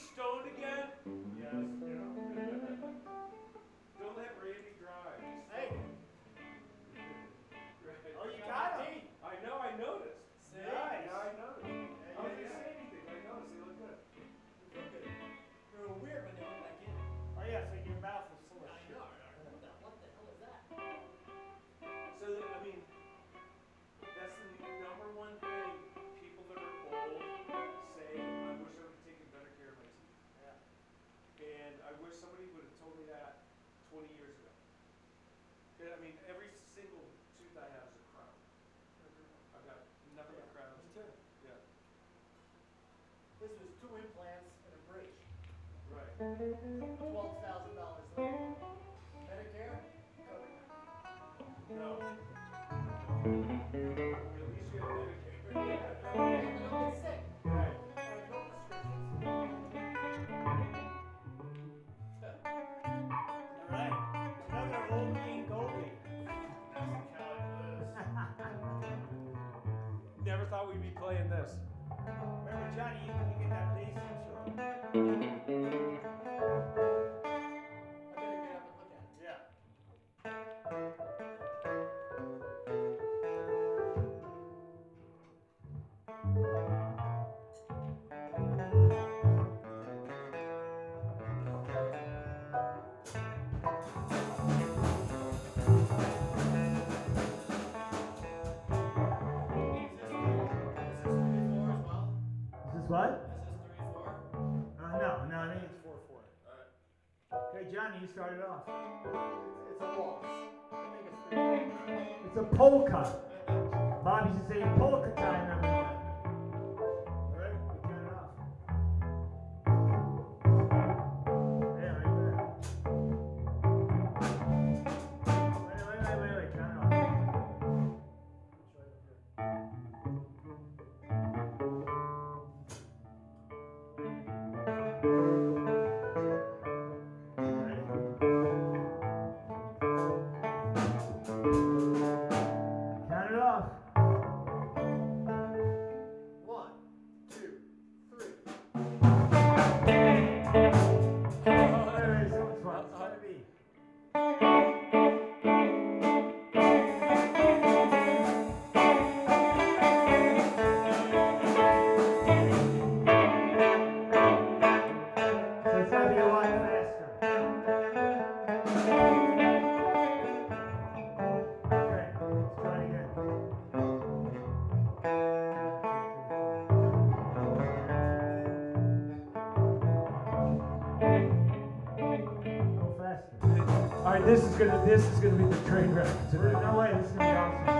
stoned again? Yes. Yeah. 20 years ago. I mean, every single tooth I have is a crown. I've got nothing yeah, but crowns. Me too. Yeah. This was two implants and a bridge. Right. Twelve thousand dollars later. Medicare? No. no. At least you have Medicare. playing this. Remember, Johnny, you, get that bass intro. Johnny, you started off. It's a waltz. It's a polka. Bobby's just saying polka time. this is gonna this is gonna be the train wreck today. No way, this is gonna be awesome.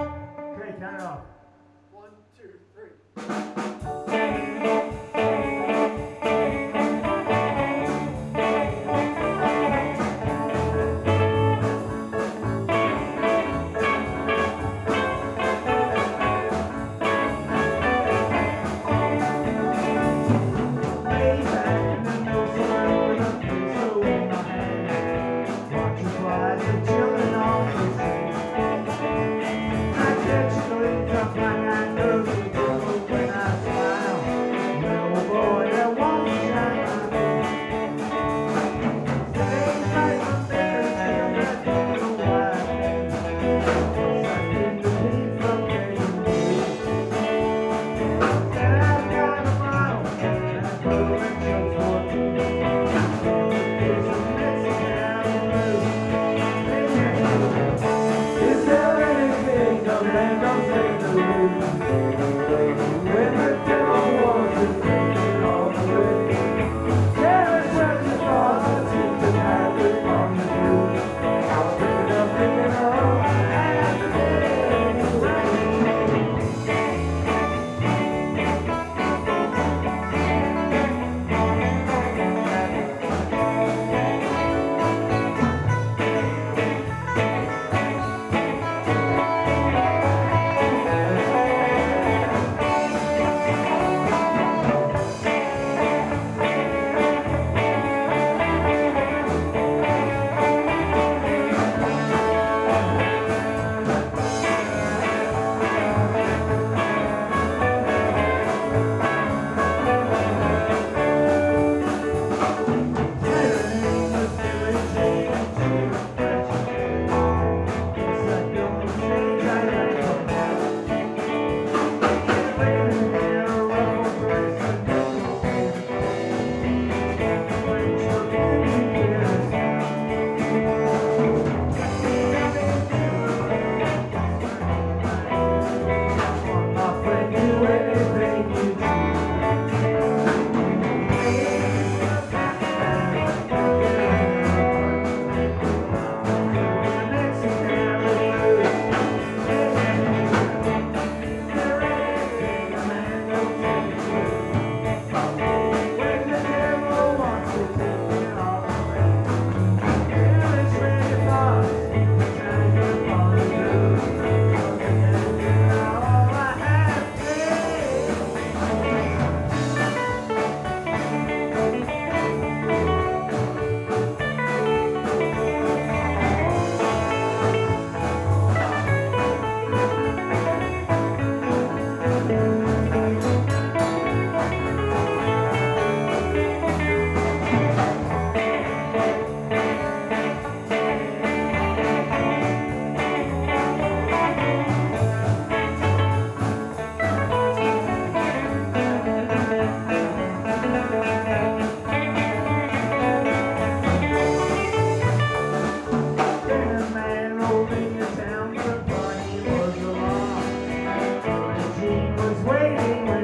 waiting.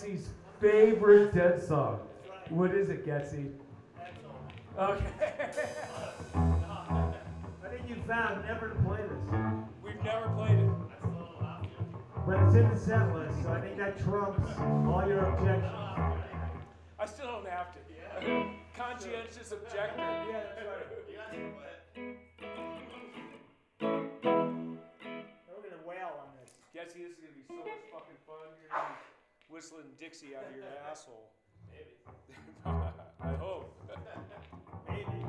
Getsy's Favorite Dead song. What is it, Getsy? Okay. I think you found never to play this. We've never played it. But it's in the set list, so I think that trumps all your objections. I still don't have to. Conscientious objector. Yeah, that's right. We're gonna wail on this. Getsy, this is gonna be so much fucking fun. You're gonna be whistling Dixie out of your asshole. Maybe. I hope. Maybe.